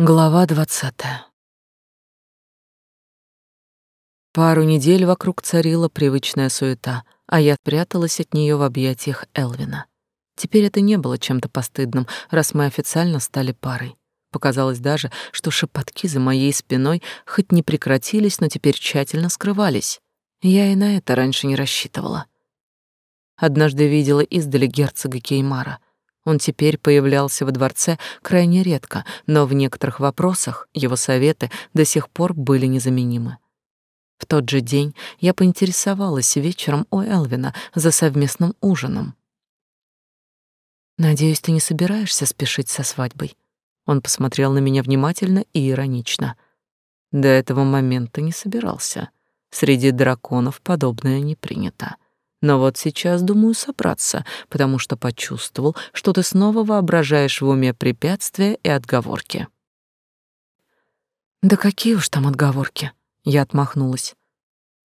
Глава двадцатая. Пару недель вокруг царила привычная суета, а я пряталась от нее в объятиях Элвина. Теперь это не было чем-то постыдным, раз мы официально стали парой. Показалось даже, что шепотки за моей спиной хоть не прекратились, но теперь тщательно скрывались. Я и на это раньше не рассчитывала. Однажды видела издали герцога Кеймара — он теперь появлялся во дворце крайне редко, но в некоторых вопросах его советы до сих пор были незаменимы. В тот же день я поинтересовалась вечером у Элвина за совместным ужином. «Надеюсь, ты не собираешься спешить со свадьбой?» Он посмотрел на меня внимательно и иронично. До этого момента не собирался. Среди драконов подобное не принято. Но вот сейчас думаю собраться, потому что почувствовал, что ты снова воображаешь в уме препятствия и отговорки. Да какие уж там отговорки? Я отмахнулась.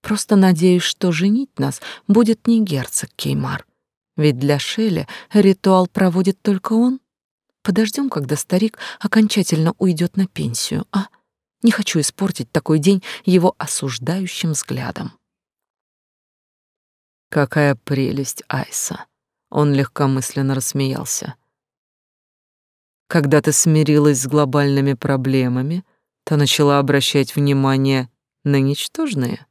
Просто надеюсь, что женить нас будет не герцог Кеймар. Ведь для Шеля ритуал проводит только он. Подождем, когда старик окончательно уйдет на пенсию, а? Не хочу испортить такой день его осуждающим взглядом. Какая прелесть Айса. Он легкомысленно рассмеялся. Когда ты смирилась с глобальными проблемами, то начала обращать внимание на ничтожные.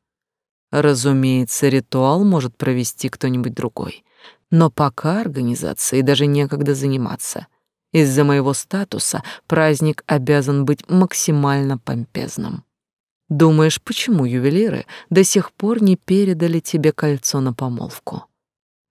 Разумеется, ритуал может провести кто-нибудь другой, но пока организацией даже некогда заниматься. Из-за моего статуса праздник обязан быть максимально помпезным. Думаешь, почему ювелиры до сих пор не передали тебе кольцо на помолвку?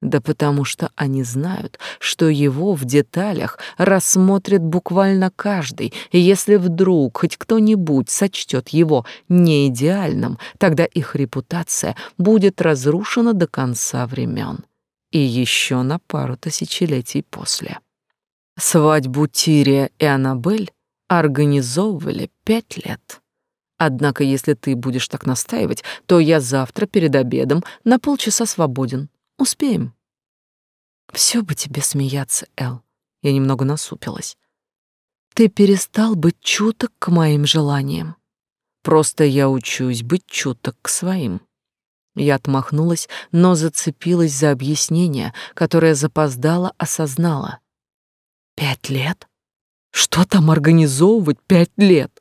Да потому что они знают, что его в деталях рассмотрит буквально каждый, и если вдруг хоть кто-нибудь сочтет его неидеальным, тогда их репутация будет разрушена до конца времен. И еще на пару тысячелетий после. Свадьбу Тирия и Аннабель организовывали пять лет. Однако, если ты будешь так настаивать, то я завтра перед обедом на полчаса свободен. Успеем. Все бы тебе смеяться, Эл. Я немного насупилась. Ты перестал быть чуток к моим желаниям. Просто я учусь быть чуток к своим. Я отмахнулась, но зацепилась за объяснение, которое запоздала осознала. Пять лет? Что там организовывать пять лет?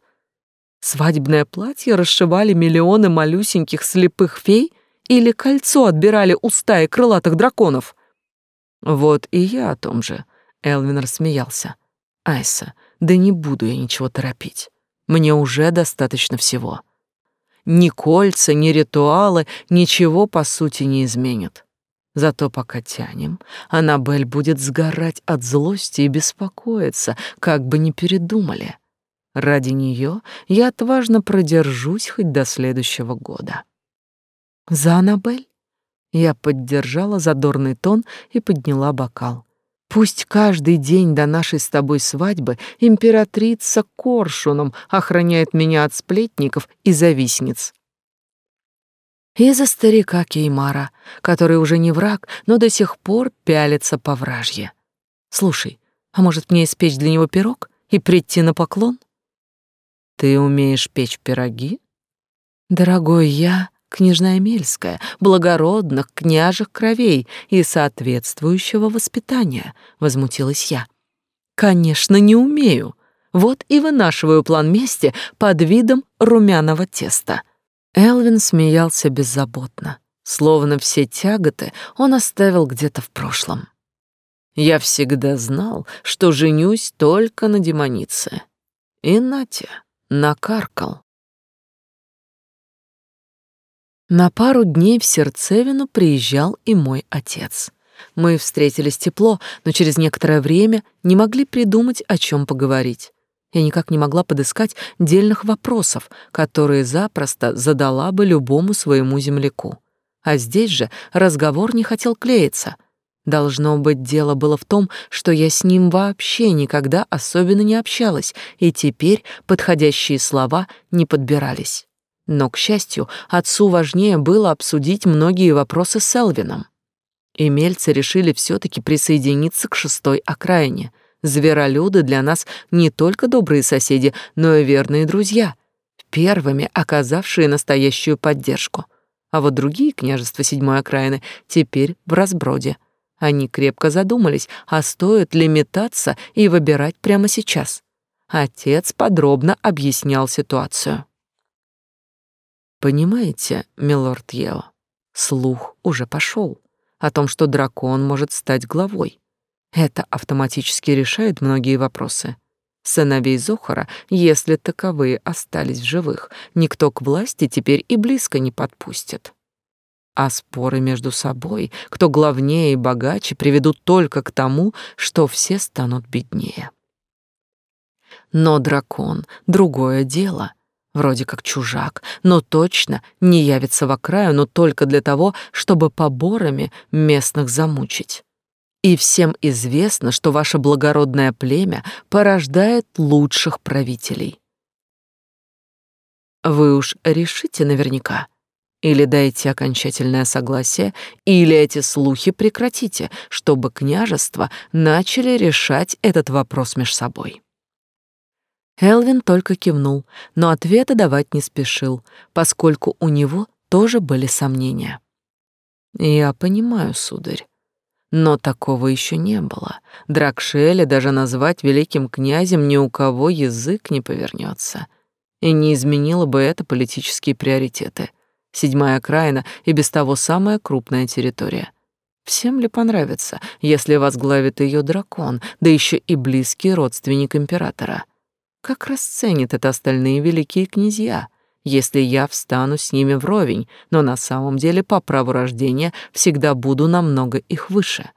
Свадебное платье расшивали миллионы малюсеньких слепых фей или кольцо отбирали у стаи крылатых драконов? Вот и я о том же. Элвин рассмеялся. Айса, да не буду я ничего торопить. Мне уже достаточно всего. Ни кольца, ни ритуалы ничего по сути не изменят. Зато пока тянем, Аннабель будет сгорать от злости и беспокоиться, как бы не передумали. Ради нее я отважно продержусь хоть до следующего года. За Аннабель? Я поддержала задорный тон и подняла бокал. Пусть каждый день до нашей с тобой свадьбы императрица коршуном охраняет меня от сплетников и завистниц. И за старика Кеймара, который уже не враг, но до сих пор пялится по вражье. Слушай, а может мне испечь для него пирог и прийти на поклон? Ты умеешь печь пироги? Дорогой, я княжна Эмельская, благородных княжих кровей и соответствующего воспитания, возмутилась я. Конечно, не умею. Вот и вынашиваю план мести под видом румяного теста. Элвин смеялся беззаботно, словно все тяготы он оставил где-то в прошлом. Я всегда знал, что женюсь только на демонице. И Натя накаркал. На пару дней в Сердцевину приезжал и мой отец. Мы встретились тепло, но через некоторое время не могли придумать, о чем поговорить. Я никак не могла подыскать дельных вопросов, которые запросто задала бы любому своему земляку. А здесь же разговор не хотел клеиться — Должно быть, дело было в том, что я с ним вообще никогда особенно не общалась, и теперь подходящие слова не подбирались. Но, к счастью, отцу важнее было обсудить многие вопросы с Элвином. Эмельцы решили все таки присоединиться к шестой окраине. Зверолюды для нас не только добрые соседи, но и верные друзья, первыми оказавшие настоящую поддержку. А вот другие княжества седьмой окраины теперь в разброде. Они крепко задумались, а стоит ли метаться и выбирать прямо сейчас. Отец подробно объяснял ситуацию. Понимаете, милорд Ео, слух уже пошел о том, что дракон может стать главой. Это автоматически решает многие вопросы. Сыновей Зохара, если таковые остались в живых, никто к власти теперь и близко не подпустит. А споры между собой, кто главнее и богаче, приведут только к тому, что все станут беднее. Но дракон — другое дело. Вроде как чужак, но точно не явится в окраину только для того, чтобы поборами местных замучить. И всем известно, что ваше благородное племя порождает лучших правителей. Вы уж решите наверняка. Или дайте окончательное согласие, или эти слухи прекратите, чтобы княжества начали решать этот вопрос между собой. Элвин только кивнул, но ответа давать не спешил, поскольку у него тоже были сомнения. «Я понимаю, сударь. Но такого еще не было. Дракшеля даже назвать великим князем ни у кого язык не повернется. И не изменило бы это политические приоритеты. Седьмая окраина и без того самая крупная территория. Всем ли понравится, если возглавит ее дракон, да еще и близкий родственник императора? Как расценят это остальные великие князья — если я встану с ними вровень, но на самом деле по праву рождения всегда буду намного их выше.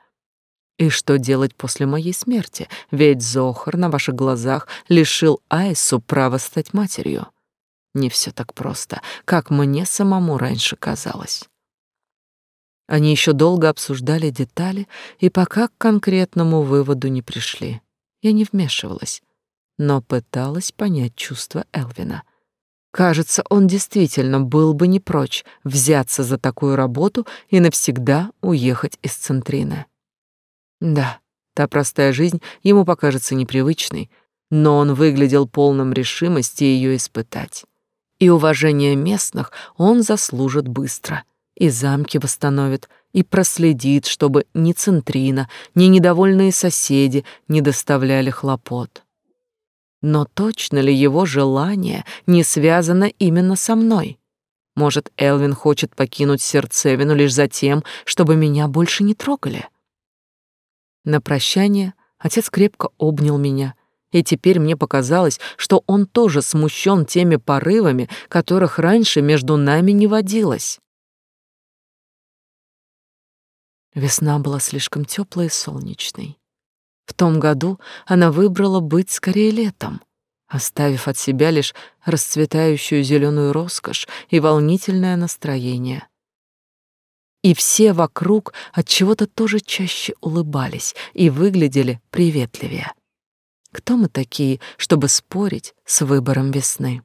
И что делать после моей смерти? Ведь Зохар на ваших глазах лишил Айсу права стать матерью. Не все так просто, как мне самому раньше казалось. Они еще долго обсуждали детали и пока к конкретному выводу не пришли. Я не вмешивалась, но пыталась понять чувства Элвина — Кажется, он действительно был бы не прочь взяться за такую работу и навсегда уехать из Центрины. Да, та простая жизнь ему покажется непривычной, но он выглядел полным решимости ее испытать. И уважение местных он заслужит быстро, и замки восстановит, и проследит, чтобы ни Центрина, ни недовольные соседи не доставляли хлопот. Но точно ли его желание не связано именно со мной? Может, Элвин хочет покинуть сердцевину лишь за тем, чтобы меня больше не трогали? На прощание отец крепко обнял меня, и теперь мне показалось, что он тоже смущен теми порывами, которых раньше между нами не водилось. Весна была слишком теплой и солнечной. В том году она выбрала быть скорее летом, оставив от себя лишь расцветающую зеленую роскошь и волнительное настроение. И все вокруг от чего-то тоже чаще улыбались и выглядели приветливее. Кто мы такие, чтобы спорить с выбором весны?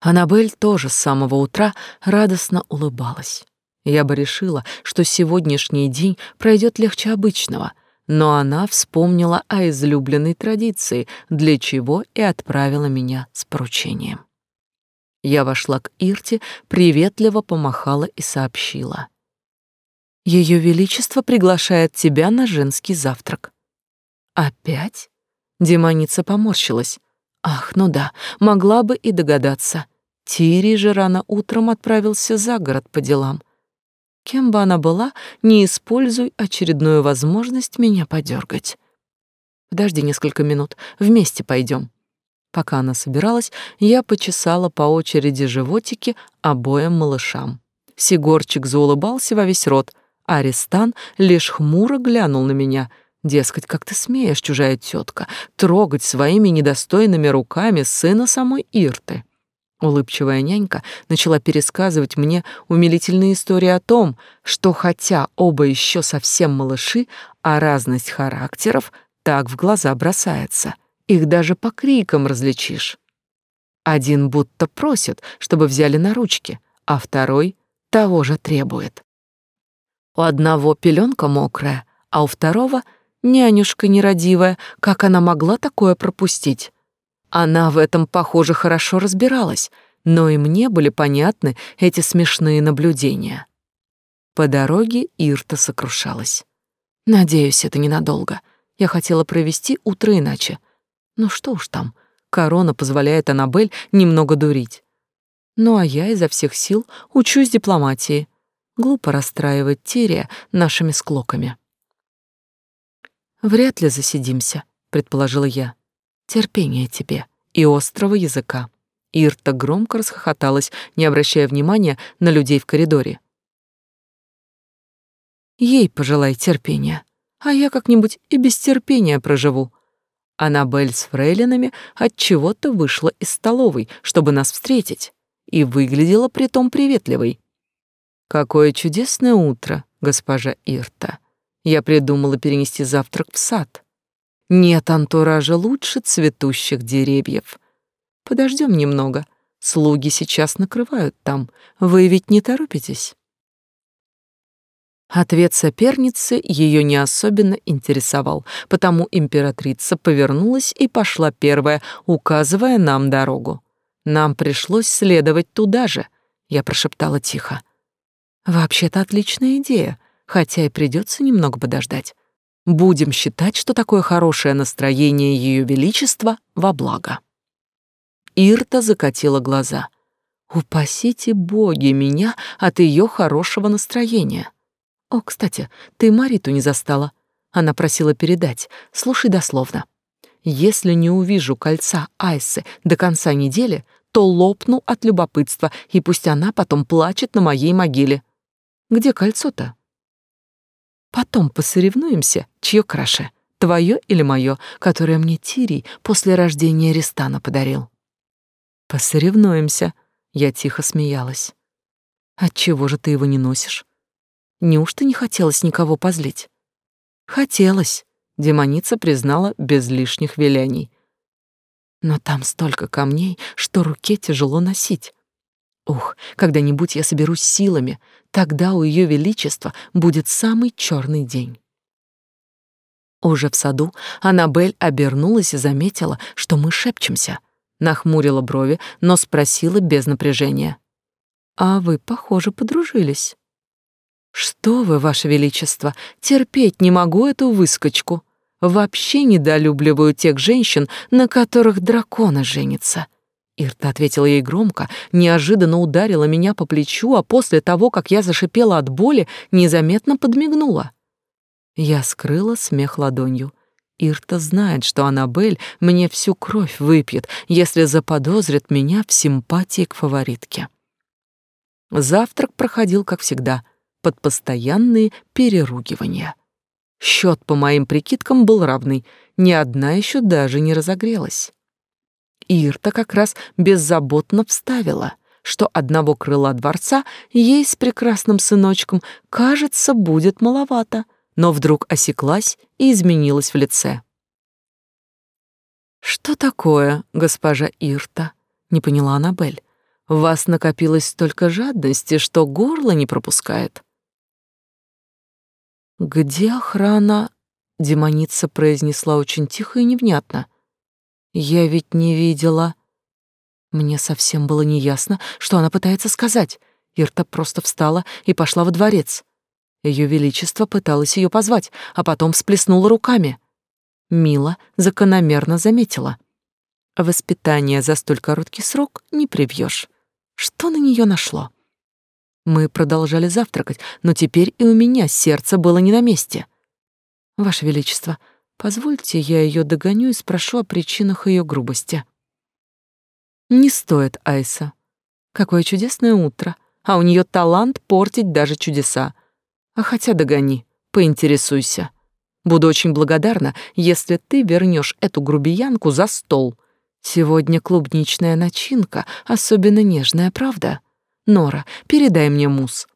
Аннабель тоже с самого утра радостно улыбалась. Я бы решила, что сегодняшний день пройдет легче обычного, но она вспомнила о излюбленной традиции, для чего и отправила меня с поручением. Я вошла к Ирте, приветливо помахала и сообщила. «Ее Величество приглашает тебя на женский завтрак». «Опять?» Демоница поморщилась. «Ах, ну да, могла бы и догадаться. Тири же рано утром отправился за город по делам. Кем бы она была, не используй очередную возможность меня подергать. Подожди несколько минут, вместе пойдем. Пока она собиралась, я почесала по очереди животики обоим малышам. Сигорчик заулыбался во весь рот, а Аристан лишь хмуро глянул на меня. Дескать, как ты смеешь, чужая тетка, трогать своими недостойными руками сына самой Ирты. Улыбчивая нянька начала пересказывать мне умилительные истории о том, что хотя оба еще совсем малыши, а разность характеров так в глаза бросается. Их даже по крикам различишь. Один будто просит, чтобы взяли на ручки, а второй того же требует. У одного пеленка мокрая, а у второго Нянюшка нерадивая, как она могла такое пропустить? Она в этом, похоже, хорошо разбиралась, но и мне были понятны эти смешные наблюдения. По дороге Ирта сокрушалась. Надеюсь, это ненадолго. Я хотела провести утро иначе. Ну что уж там, корона позволяет Анабель немного дурить. Ну а я изо всех сил учусь дипломатии. Глупо расстраивать Тирия нашими склоками. Вряд ли засидимся, предположила я. Терпение тебе и острого языка. Ирта громко расхохоталась, не обращая внимания на людей в коридоре. Ей пожелай терпения, а я как-нибудь и без терпения проживу. Аннабель с фрейлинами от чего-то вышла из столовой, чтобы нас встретить, и выглядела притом приветливой. Какое чудесное утро, госпожа Ирта. Я придумала перенести завтрак в сад. Нет антуража лучше цветущих деревьев. Подождем немного. Слуги сейчас накрывают там. Вы ведь не торопитесь? Ответ соперницы ее не особенно интересовал, потому императрица повернулась и пошла первая, указывая нам дорогу. Нам пришлось следовать туда же, я прошептала тихо. Вообще-то отличная идея, хотя и придется немного подождать. Будем считать, что такое хорошее настроение Ее Величества во благо. Ирта закатила глаза. Упасите боги меня от ее хорошего настроения. О, кстати, ты Мариту не застала. Она просила передать. Слушай дословно. Если не увижу кольца Айсы до конца недели, то лопну от любопытства, и пусть она потом плачет на моей могиле. Где кольцо-то? Потом посоревнуемся, чье краше, твое или мое, которое мне Тирий после рождения Ристана подарил. Посоревнуемся, я тихо смеялась. Отчего же ты его не носишь? Неужто не хотелось никого позлить? Хотелось, демоница признала без лишних виляний. Но там столько камней, что руке тяжело носить. Ух, когда-нибудь я соберусь силами, тогда у Ее Величества будет самый черный день. Уже в саду Аннабель обернулась и заметила, что мы шепчемся. Нахмурила брови, но спросила без напряжения. «А вы, похоже, подружились». Что вы, ваше величество, терпеть не могу эту выскочку. Вообще недолюбливаю тех женщин, на которых драконы женятся. Ирта ответила ей громко, неожиданно ударила меня по плечу, а после того, как я зашипела от боли, незаметно подмигнула. Я скрыла смех ладонью. Ирта знает, что Аннабель мне всю кровь выпьет, если заподозрит меня в симпатии к фаворитке. Завтрак проходил, как всегда — под постоянные переругивания. Счет, по моим прикидкам, был равный, ни одна еще даже не разогрелась. Ирта как раз беззаботно вставила, что одного крыла дворца ей с прекрасным сыночком, кажется, будет маловато, но вдруг осеклась и изменилась в лице. «Что такое, госпожа Ирта?» — не поняла Аннабель. «В вас накопилось столько жадности, что горло не пропускает». «Где охрана?» — демоница произнесла очень тихо и невнятно. «Я ведь не видела...» Мне совсем было неясно, что она пытается сказать. Ирта просто встала и пошла во дворец. Ее Величество пыталось ее позвать, а потом всплеснула руками. Мила закономерно заметила. Воспитание за столь короткий срок не привьешь. Что на нее нашло? Мы продолжали завтракать, но теперь и у меня сердце было не на месте. Ваше Величество, позвольте, я ее догоню и спрошу о причинах ее грубости. Не стоит, Айса. Какое чудесное утро, а у нее талант портить даже чудеса. А хотя догони, поинтересуйся. Буду очень благодарна, если ты вернешь эту грубиянку за стол. Сегодня клубничная начинка, особенно нежная, правда? Нора, передай мне мусс.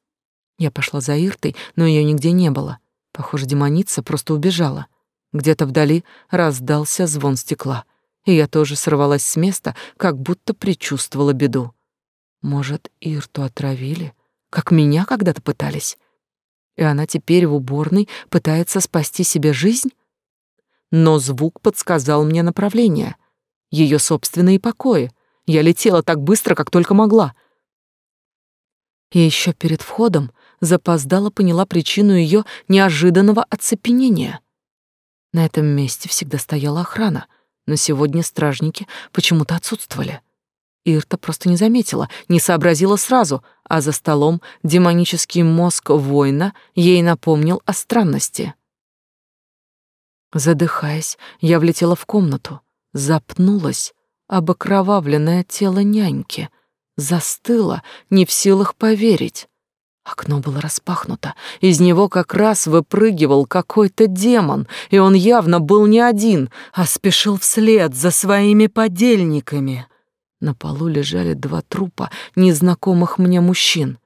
Я пошла за Иртой, но ее нигде не было. Похоже, демоница просто убежала. Где-то вдали раздался звон стекла, и я тоже сорвалась с места, как будто предчувствовала беду. Может, Ирту отравили, как меня когда-то пытались? И она теперь в уборной пытается спасти себе жизнь? но звук подсказал мне направление. Ее собственные покои. Я летела так быстро, как только могла. И еще перед входом запоздала поняла причину ее неожиданного оцепенения. На этом месте всегда стояла охрана, но сегодня стражники почему-то отсутствовали. Ирта просто не заметила, не сообразила сразу, а за столом демонический мозг воина ей напомнил о странности. Задыхаясь, я влетела в комнату, запнулась об окровавленное тело няньки, застыла, не в силах поверить. Окно было распахнуто, из него как раз выпрыгивал какой-то демон, и он явно был не один, а спешил вслед за своими подельниками. На полу лежали два трупа незнакомых мне мужчин.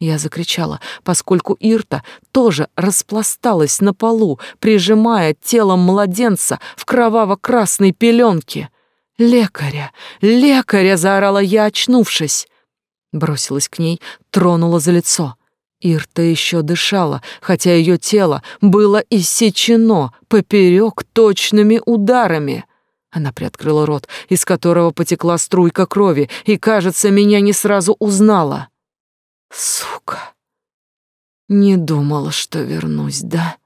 Я закричала, поскольку Ирта тоже распласталась на полу, прижимая телом младенца в кроваво-красной пеленке. «Лекаря! Лекаря!» — заорала я, очнувшись. Бросилась к ней, тронула за лицо. Ирта еще дышала, хотя ее тело было иссечено поперек точными ударами. Она приоткрыла рот, из которого потекла струйка крови, и, кажется, меня не сразу узнала. Сука. Не думала, что вернусь, да?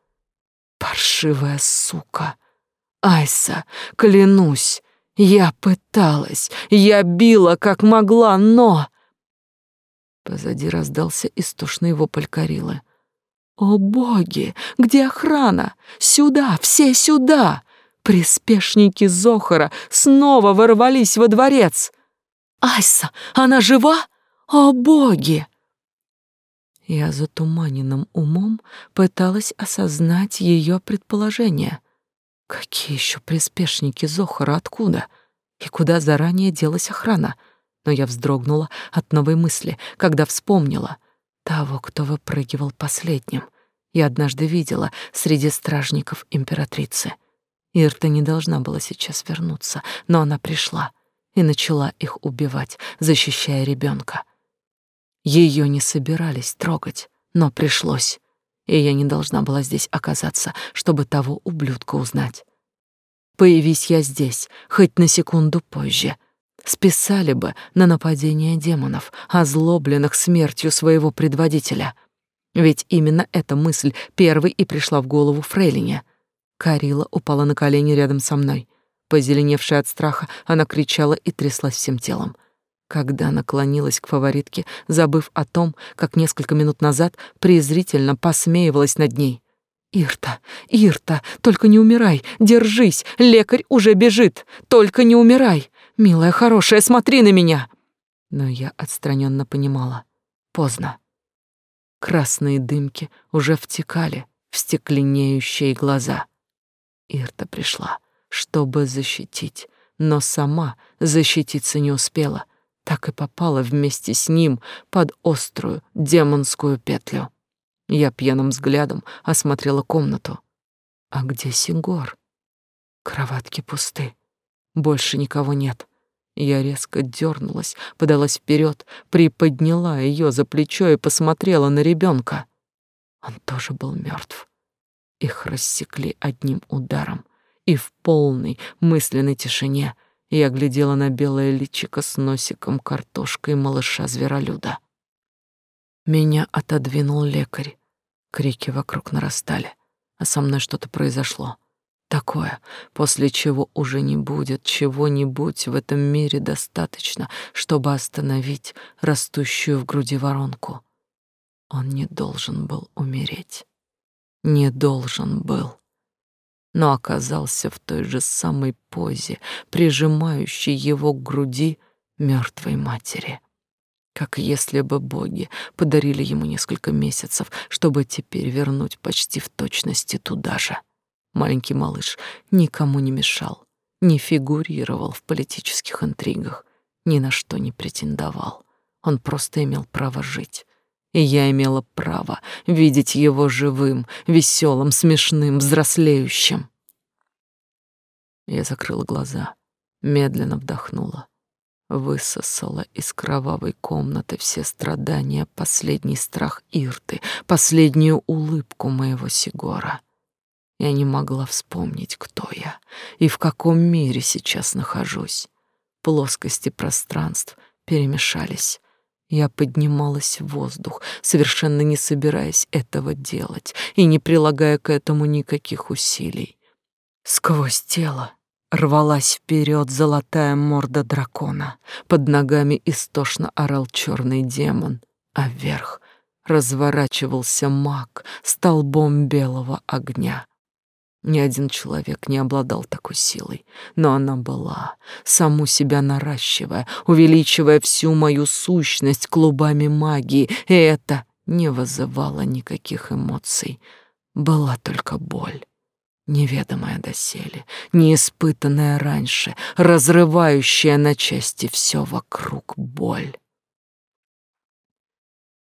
Паршивая сука. Айса, клянусь, я пыталась, я била как могла, но... Позади раздался истошный вопль Карилы. «О боги! Где охрана? Сюда! Все сюда!» Приспешники Зохара снова ворвались во дворец. «Айса, она жива? О боги!» Я затуманенным умом пыталась осознать ее предположение. Какие еще приспешники Зохара, откуда? И куда заранее делась охрана? Но я вздрогнула от новой мысли, когда вспомнила того, кто выпрыгивал последним. Я однажды видела среди стражников императрицы — Ирта не должна была сейчас вернуться, но она пришла и начала их убивать, защищая ребенка. Ее не собирались трогать, но пришлось, и я не должна была здесь оказаться, чтобы того ублюдка узнать. Появись я здесь, хоть на секунду позже, списали бы на нападение демонов, озлобленных смертью своего предводителя. Ведь именно эта мысль первой и пришла в голову Фрейлине — Карила упала на колени рядом со мной. Позеленевшая от страха, она кричала и тряслась всем телом. Когда наклонилась к фаворитке, забыв о том, как несколько минут назад презрительно посмеивалась над ней. «Ирта, Ирта, только не умирай, держись, лекарь уже бежит, только не умирай, милая хорошая, смотри на меня!» Но я отстраненно понимала. Поздно. Красные дымки уже втекали в стекленеющие глаза. Ирта пришла, чтобы защитить, но сама защититься не успела, так и попала вместе с ним под острую демонскую петлю. Я пьяным взглядом осмотрела комнату. А где Сигор? Кроватки пусты. Больше никого нет. Я резко дернулась, подалась вперед, приподняла ее за плечо и посмотрела на ребенка. Он тоже был мертв. Их рассекли одним ударом, и в полной мысленной тишине я глядела на белое личико с носиком картошкой малыша-зверолюда. Меня отодвинул лекарь. Крики вокруг нарастали, а со мной что-то произошло. Такое, после чего уже не будет чего-нибудь в этом мире достаточно, чтобы остановить растущую в груди воронку. Он не должен был умереть не должен был, но оказался в той же самой позе, прижимающей его к груди мертвой матери. Как если бы боги подарили ему несколько месяцев, чтобы теперь вернуть почти в точности туда же. Маленький малыш никому не мешал, не фигурировал в политических интригах, ни на что не претендовал. Он просто имел право жить, и я имела право видеть его живым, веселым, смешным, взрослеющим. Я закрыла глаза, медленно вдохнула, высосала из кровавой комнаты все страдания, последний страх Ирты, последнюю улыбку моего Сигора. Я не могла вспомнить, кто я и в каком мире сейчас нахожусь. Плоскости пространств перемешались. Я поднималась в воздух, совершенно не собираясь этого делать и не прилагая к этому никаких усилий. Сквозь тело рвалась вперед золотая морда дракона. Под ногами истошно орал черный демон, а вверх разворачивался маг столбом белого огня. Ни один человек не обладал такой силой, но она была, саму себя наращивая, увеличивая всю мою сущность клубами магии, и это не вызывало никаких эмоций. Была только боль, неведомая доселе, неиспытанная раньше, разрывающая на части все вокруг боль.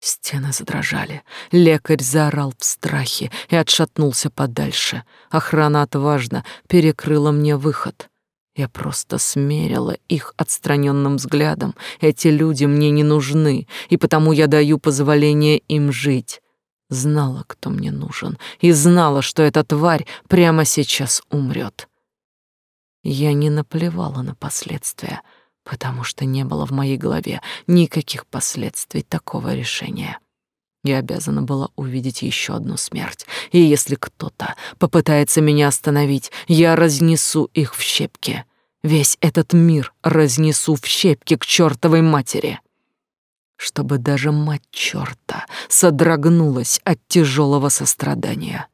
Стены задрожали. Лекарь заорал в страхе и отшатнулся подальше. Охрана отважно перекрыла мне выход. Я просто смерила их отстраненным взглядом. Эти люди мне не нужны, и потому я даю позволение им жить. Знала, кто мне нужен, и знала, что эта тварь прямо сейчас умрет. Я не наплевала на последствия — потому что не было в моей голове никаких последствий такого решения. Я обязана была увидеть еще одну смерть, и если кто-то попытается меня остановить, я разнесу их в щепки. Весь этот мир разнесу в щепки к чертовой матери. Чтобы даже мать черта содрогнулась от тяжелого сострадания.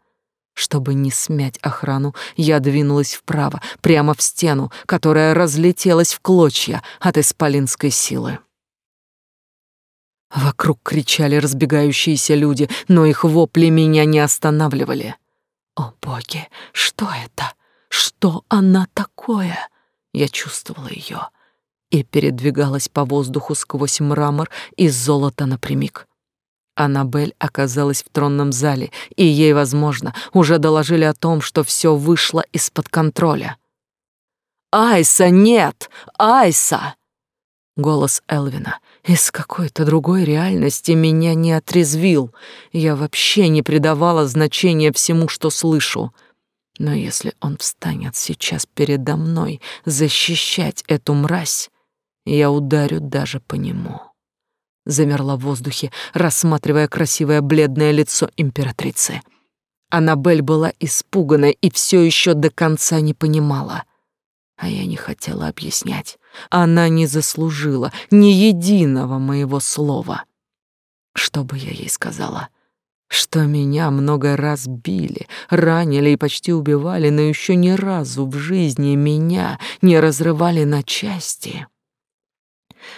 Чтобы не смять охрану, я двинулась вправо, прямо в стену, которая разлетелась в клочья от исполинской силы. Вокруг кричали разбегающиеся люди, но их вопли меня не останавливали. О, боги, что это? Что она такое? Я чувствовала ее и передвигалась по воздуху сквозь мрамор и золото напрямик. Аннабель оказалась в тронном зале, и ей, возможно, уже доложили о том, что все вышло из-под контроля. «Айса, нет! Айса!» Голос Элвина из какой-то другой реальности меня не отрезвил. Я вообще не придавала значения всему, что слышу. Но если он встанет сейчас передо мной защищать эту мразь, я ударю даже по нему замерла в воздухе, рассматривая красивое бледное лицо императрицы. Аннабель была испугана и все еще до конца не понимала. А я не хотела объяснять. Она не заслужила ни единого моего слова. Что бы я ей сказала? Что меня много раз били, ранили и почти убивали, но еще ни разу в жизни меня не разрывали на части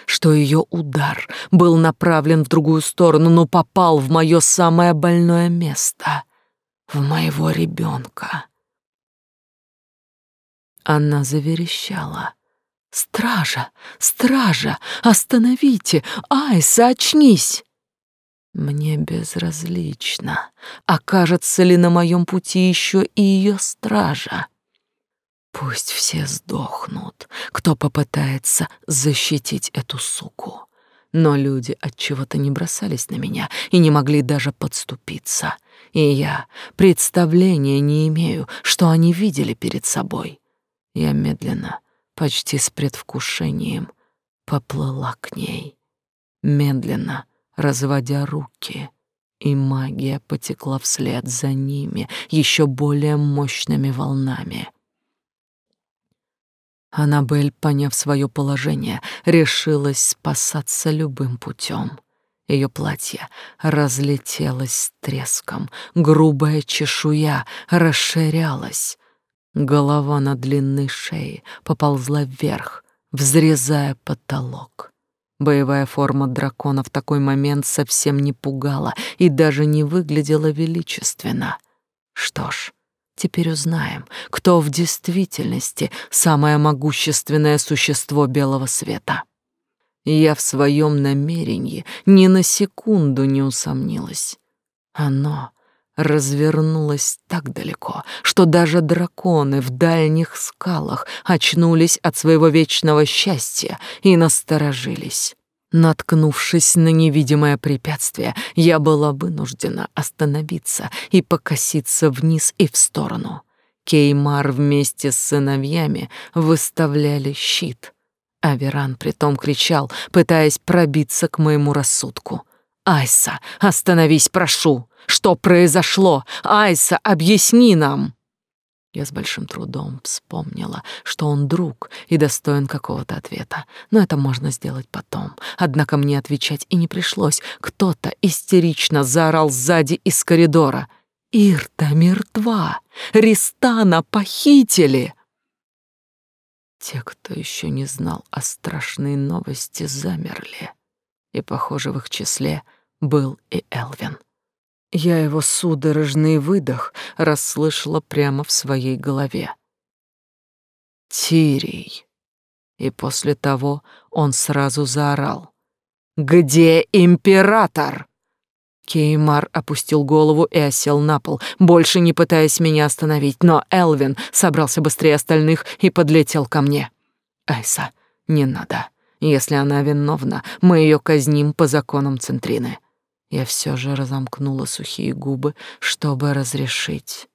что ее удар был направлен в другую сторону, но попал в мое самое больное место, в моего ребенка. Она заверещала. «Стража! Стража! Остановите! Айса, очнись!» Мне безразлично, окажется ли на моем пути еще и ее стража. Пусть все сдохнут, кто попытается защитить эту суку. Но люди от чего-то не бросались на меня и не могли даже подступиться. И я представления не имею, что они видели перед собой. Я медленно, почти с предвкушением, поплыла к ней. Медленно, разводя руки, и магия потекла вслед за ними еще более мощными волнами. Аннабель, поняв свое положение, решилась спасаться любым путем. Ее платье разлетелось треском, грубая чешуя расширялась. Голова на длинной шее поползла вверх, взрезая потолок. Боевая форма дракона в такой момент совсем не пугала и даже не выглядела величественно. Что ж, Теперь узнаем, кто в действительности самое могущественное существо белого света. Я в своем намерении ни на секунду не усомнилась. Оно развернулось так далеко, что даже драконы в дальних скалах очнулись от своего вечного счастья и насторожились. Наткнувшись на невидимое препятствие, я была вынуждена остановиться и покоситься вниз и в сторону. Кеймар вместе с сыновьями выставляли щит, а Веран притом кричал, пытаясь пробиться к моему рассудку. «Айса, остановись, прошу! Что произошло? Айса, объясни нам!» Я с большим трудом вспомнила, что он друг и достоин какого-то ответа. Но это можно сделать потом. Однако мне отвечать и не пришлось. Кто-то истерично заорал сзади из коридора. «Ирта мертва! Ристана похитили!» Те, кто еще не знал о страшной новости, замерли. И, похоже, в их числе был и Элвин. Я его судорожный выдох расслышала прямо в своей голове. Тирий. И после того он сразу заорал. «Где император?» Кеймар опустил голову и осел на пол, больше не пытаясь меня остановить, но Элвин собрался быстрее остальных и подлетел ко мне. «Айса, не надо. Если она виновна, мы ее казним по законам Центрины. Я все же разомкнула сухие губы, чтобы разрешить.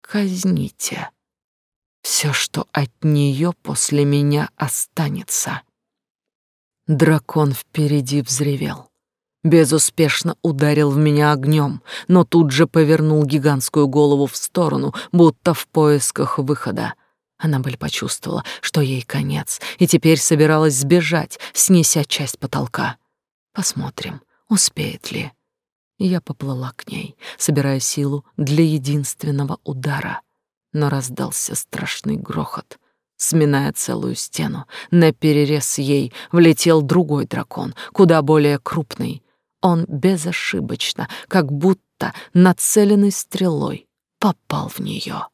Казните. Все, что от нее после меня останется. Дракон впереди взревел. Безуспешно ударил в меня огнем, но тут же повернул гигантскую голову в сторону, будто в поисках выхода. Она бы почувствовала, что ей конец, и теперь собиралась сбежать, снеся часть потолка. Посмотрим, Успеет ли? Я поплыла к ней, собирая силу для единственного удара. Но раздался страшный грохот, сминая целую стену. На перерез ей влетел другой дракон, куда более крупный. Он безошибочно, как будто нацеленной стрелой, попал в нее.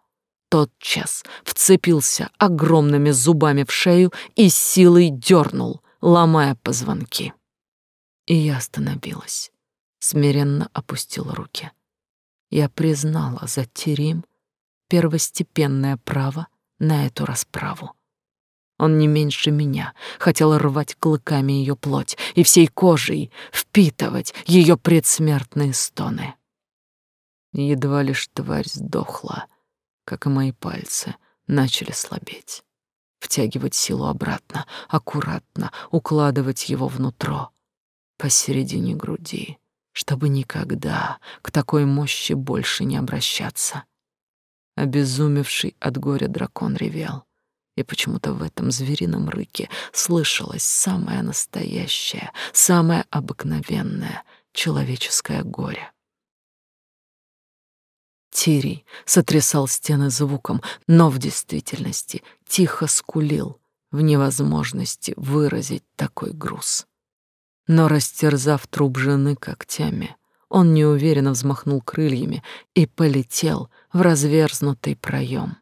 Тотчас вцепился огромными зубами в шею и силой дернул, ломая позвонки. И я остановилась, смиренно опустила руки. Я признала за Терим первостепенное право на эту расправу. Он не меньше меня хотел рвать клыками ее плоть и всей кожей впитывать ее предсмертные стоны. Едва лишь тварь сдохла, как и мои пальцы начали слабеть. Втягивать силу обратно, аккуратно укладывать его внутрь посередине груди, чтобы никогда к такой мощи больше не обращаться. Обезумевший от горя дракон ревел, и почему-то в этом зверином рыке слышалось самое настоящее, самое обыкновенное человеческое горе. Тирий сотрясал стены звуком, но в действительности тихо скулил в невозможности выразить такой груз. Но, растерзав труп жены когтями, он неуверенно взмахнул крыльями и полетел в разверзнутый проем.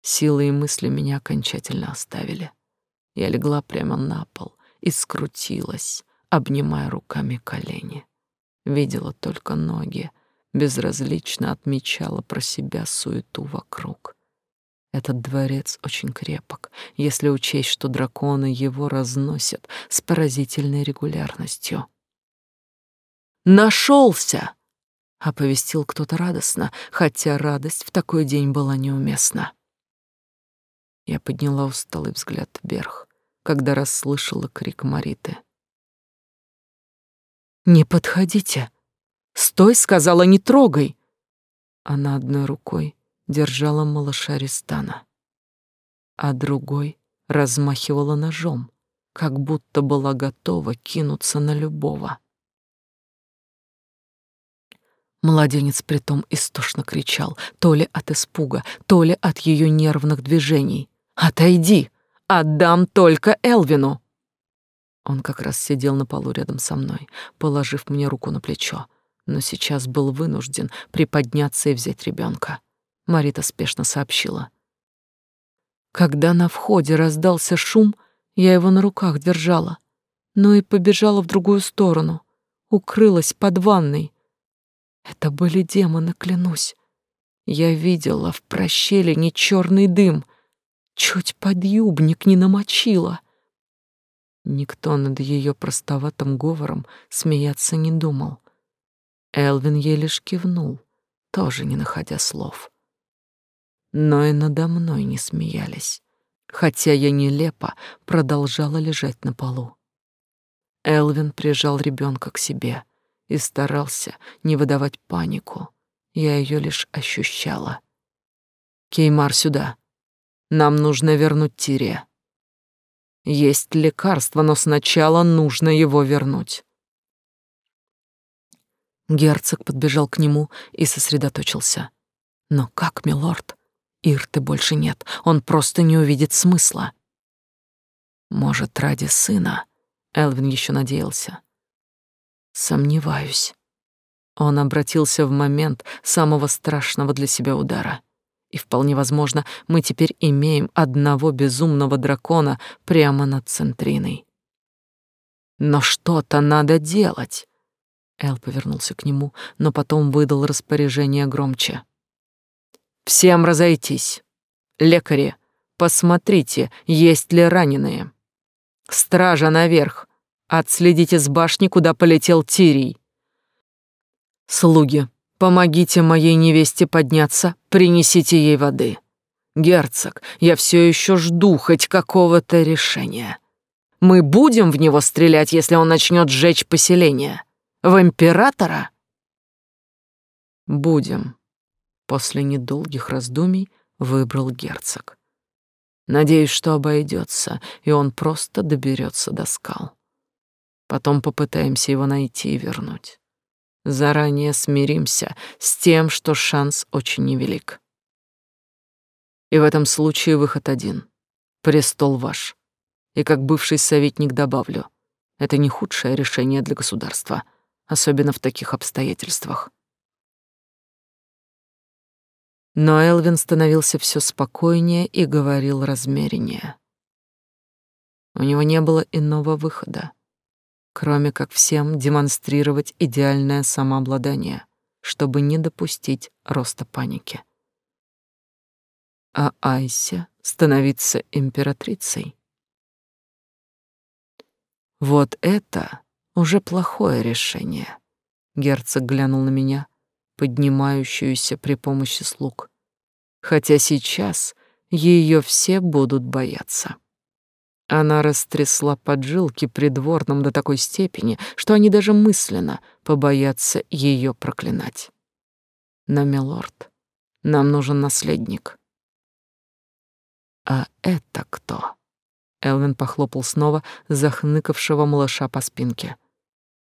Силы и мысли меня окончательно оставили. Я легла прямо на пол и скрутилась, обнимая руками колени. Видела только ноги, безразлично отмечала про себя суету вокруг. Этот дворец очень крепок, если учесть, что драконы его разносят с поразительной регулярностью. «Нашелся!» — оповестил кто-то радостно, хотя радость в такой день была неуместна. Я подняла усталый взгляд вверх, когда расслышала крик Мариты. «Не подходите! Стой!» — сказала, «не трогай!» Она одной рукой держала малыша Ристана, а другой размахивала ножом, как будто была готова кинуться на любого. Младенец притом истошно кричал, то ли от испуга, то ли от ее нервных движений. «Отойди! Отдам только Элвину!» Он как раз сидел на полу рядом со мной, положив мне руку на плечо, но сейчас был вынужден приподняться и взять ребенка. Марита спешно сообщила. Когда на входе раздался шум, я его на руках держала, но и побежала в другую сторону, укрылась под ванной. Это были демоны, клянусь. Я видела в прощелине черный дым, чуть подъюбник не намочила. Никто над ее простоватым говором смеяться не думал. Элвин лишь кивнул, тоже не находя слов. Но и надо мной не смеялись, хотя я нелепо продолжала лежать на полу. Элвин прижал ребенка к себе и старался не выдавать панику. Я ее лишь ощущала. «Кеймар, сюда. Нам нужно вернуть Тирия. Есть лекарство, но сначала нужно его вернуть». Герцог подбежал к нему и сосредоточился. «Но как, милорд? Ирты больше нет, он просто не увидит смысла». «Может, ради сына?» Элвин еще надеялся. Сомневаюсь. Он обратился в момент самого страшного для себя удара. И вполне возможно, мы теперь имеем одного безумного дракона прямо над Центриной. Но что-то надо делать. Эл повернулся к нему, но потом выдал распоряжение громче. Всем разойтись. Лекари, посмотрите, есть ли раненые. Стража наверх. Отследите с башни, куда полетел Тирий. Слуги, помогите моей невесте подняться, принесите ей воды. Герцог, я все еще жду хоть какого-то решения. Мы будем в него стрелять, если он начнет сжечь поселение. В императора? Будем. После недолгих раздумий выбрал герцог. Надеюсь, что обойдется, и он просто доберется до скал. Потом попытаемся его найти и вернуть. Заранее смиримся с тем, что шанс очень невелик. И в этом случае выход один. Престол ваш. И как бывший советник добавлю, это не худшее решение для государства, особенно в таких обстоятельствах. Но Элвин становился все спокойнее и говорил размереннее. У него не было иного выхода, кроме как всем демонстрировать идеальное самообладание, чтобы не допустить роста паники. А Айсе становиться императрицей. Вот это уже плохое решение. Герцог глянул на меня, поднимающуюся при помощи слуг. Хотя сейчас ее все будут бояться. Она растрясла поджилки придворным до такой степени, что они даже мысленно побоятся ее проклинать. Но, милорд, нам нужен наследник. А это кто? Элвин похлопал снова захныкавшего малыша по спинке.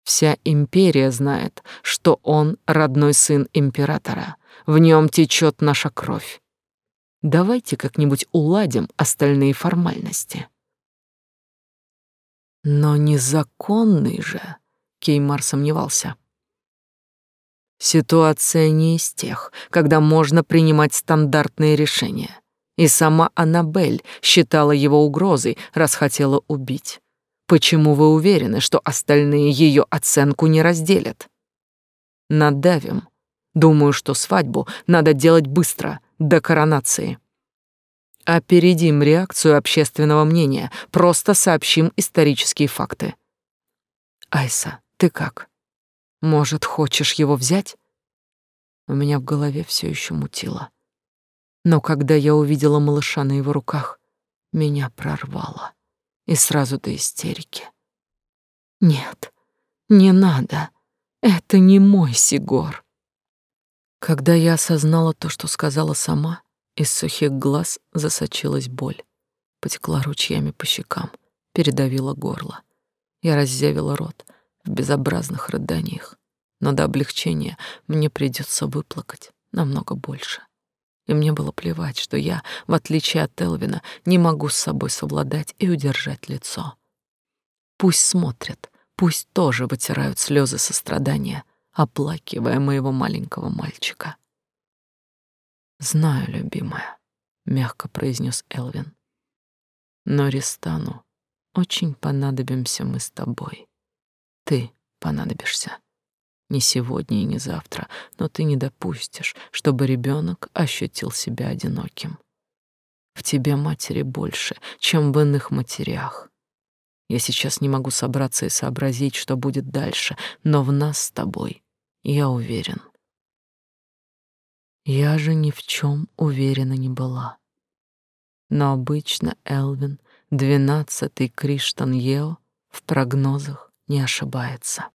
Вся империя знает, что он родной сын императора. В нем течет наша кровь. Давайте как-нибудь уладим остальные формальности. Но незаконный же, Кеймар сомневался. Ситуация не из тех, когда можно принимать стандартные решения. И сама Аннабель считала его угрозой, раз хотела убить. Почему вы уверены, что остальные ее оценку не разделят? Надавим. Думаю, что свадьбу надо делать быстро, до коронации. Опередим реакцию общественного мнения, просто сообщим исторические факты. Айса, ты как? Может, хочешь его взять? У меня в голове все еще мутило. Но когда я увидела малыша на его руках, меня прорвало и сразу до истерики. Нет, не надо. Это не мой Сигор. Когда я осознала то, что сказала сама, из сухих глаз засочилась боль. Потекла ручьями по щекам, передавила горло. Я раззявила рот в безобразных рыданиях, но до облегчения мне придется выплакать намного больше и мне было плевать, что я, в отличие от Элвина, не могу с собой совладать и удержать лицо. Пусть смотрят, пусть тоже вытирают слезы сострадания, оплакивая моего маленького мальчика. «Знаю, любимая», — мягко произнес Элвин. «Но Ристану очень понадобимся мы с тобой. Ты понадобишься». Не сегодня и не завтра, но ты не допустишь, чтобы ребенок ощутил себя одиноким. В тебе матери больше, чем в иных матерях. Я сейчас не могу собраться и сообразить, что будет дальше, но в нас с тобой я уверен. Я же ни в чем уверена не была. Но обычно Элвин, двенадцатый Криштан Ео, в прогнозах не ошибается.